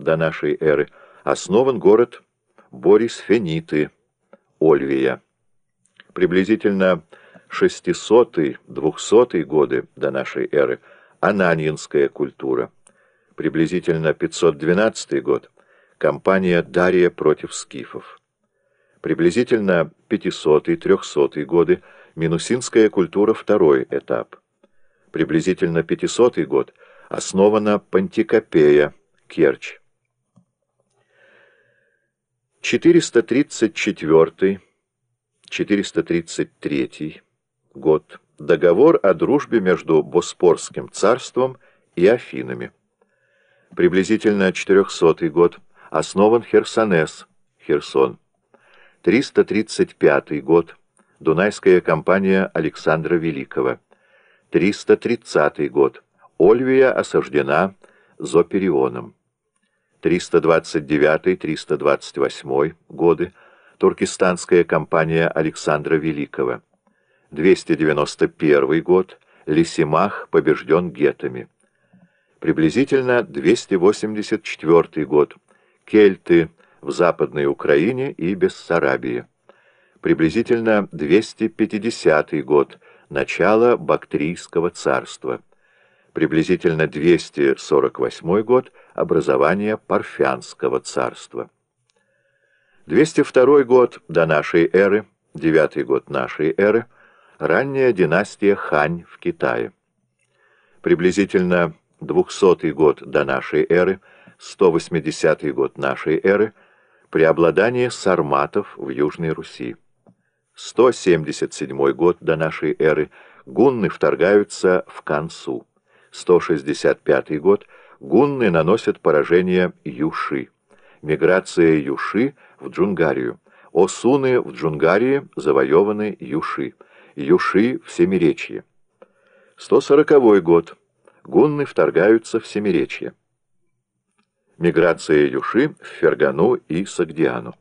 до нашей эры основан город Борисфениты, Ольвия. Приблизительно 600-200 годы до нашей эры Ананьинская культура. Приблизительно 512 год кампания Дария против скифов. Приблизительно 500-300 годы Минусинская культура второй этап. Приблизительно 500 год основана Пантикопея, Керчь. 434-433 год. Договор о дружбе между Боспорским царством и Афинами. Приблизительно 400 год. Основан Херсонес, Херсон. 335 год. Дунайская компания Александра Великого. 330 год. Ольвия осаждена Зоперионом. 329-328 годы. Туркестанская компания Александра Великого. 291 год. Лисимах побежден гетами. Приблизительно 284 год. Кельты в Западной Украине и Бессарабии. Приблизительно 250 год. Начало Бактрийского царства. Приблизительно 248 год. Образование Парфянского царства. 202 год до нашей эры, 9 год нашей эры, ранняя династия Хань в Китае. Приблизительно 200 год до нашей эры, 180 год нашей эры, преобладание сарматов в Южной Руси. 177 год до нашей эры, гунны вторгаются в Кансу. 165 год, гунны наносят поражение Юши. Миграция Юши в Джунгарию. Осуны в Джунгарии завоеваны Юши. Юши в Семиречье. 140 год. Гунны вторгаются в Семиречье. Миграция Юши в Фергану и Сагдиану.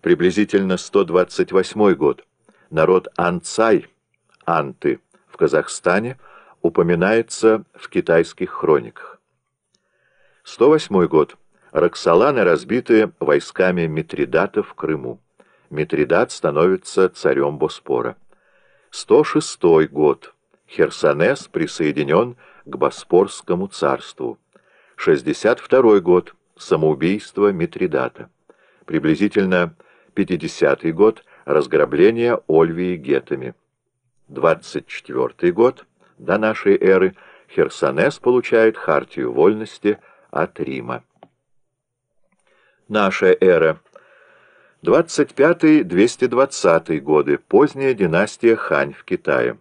Приблизительно 128 год. Народ Анцай, Анты, в Казахстане упоминается в китайских хрониках. 108 год. Роксоланы разбиты войсками Митридата в Крыму. Митридат становится царем Боспора. 106 год. Херсонес присоединен к Боспорскому царству. 62 год. Самоубийство Митридата. Приблизительно 50 год. Разграбление Ольвии гетами. 24 год. До нашей эры Херсонес получает хартию вольности от Рима. Наша эра. 25-220 годы. Поздняя династия Хань в Китае.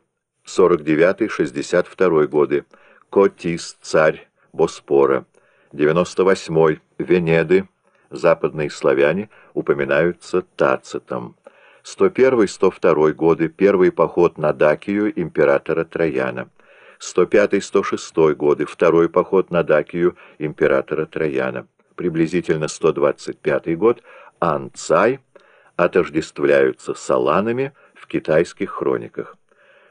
49-62 годы. Котис, царь Боспора. 98-й. Венеды, западные славяне, упоминаются Тацитом. 101-102 годы. Первый поход на Дакию императора Трояна. 105-106 годы. Второй поход на Дакию императора Трояна. Приблизительно 125 год. Анцай отождествляются с аланами в китайских хрониках.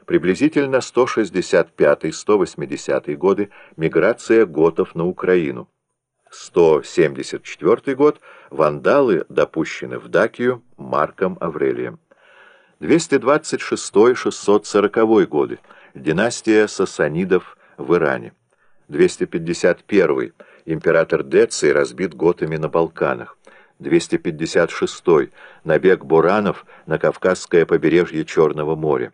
Приблизительно 165-180 годы миграция готов на Украину. 174 год вандалы допущены в Дакию Марком Аврелием. 226-640 годы династия сасанидов в Иране. 251 император Деций разбит готами на Балканах. 256 набег буранов на Кавказское побережье Черного моря.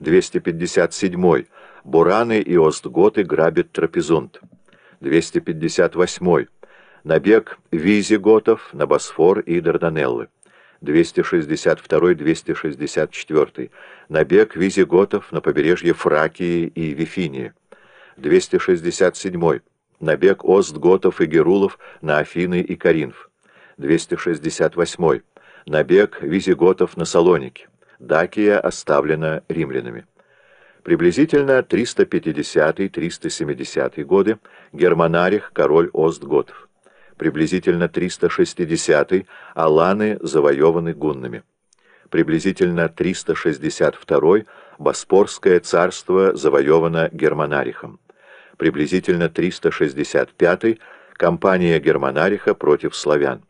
257 бураны и остготы грабят Трапезунд. 258 набег визиготов на Босфор и Дарданеллы. 262-264 набег визиготов на побережье Фракии и Вифинии. 267 набег остготов и герулов на Афины и Каринф. 268 набег визиготов на Салоники. Дакия оставлена римлянами. Приблизительно 350-370 годы Германарих, король Остготов. Приблизительно 360 Аланы завоеваны гуннами. Приблизительно 362 Боспорское царство завоевано Германарихом. Приблизительно 365 Кампания Германариха против славян.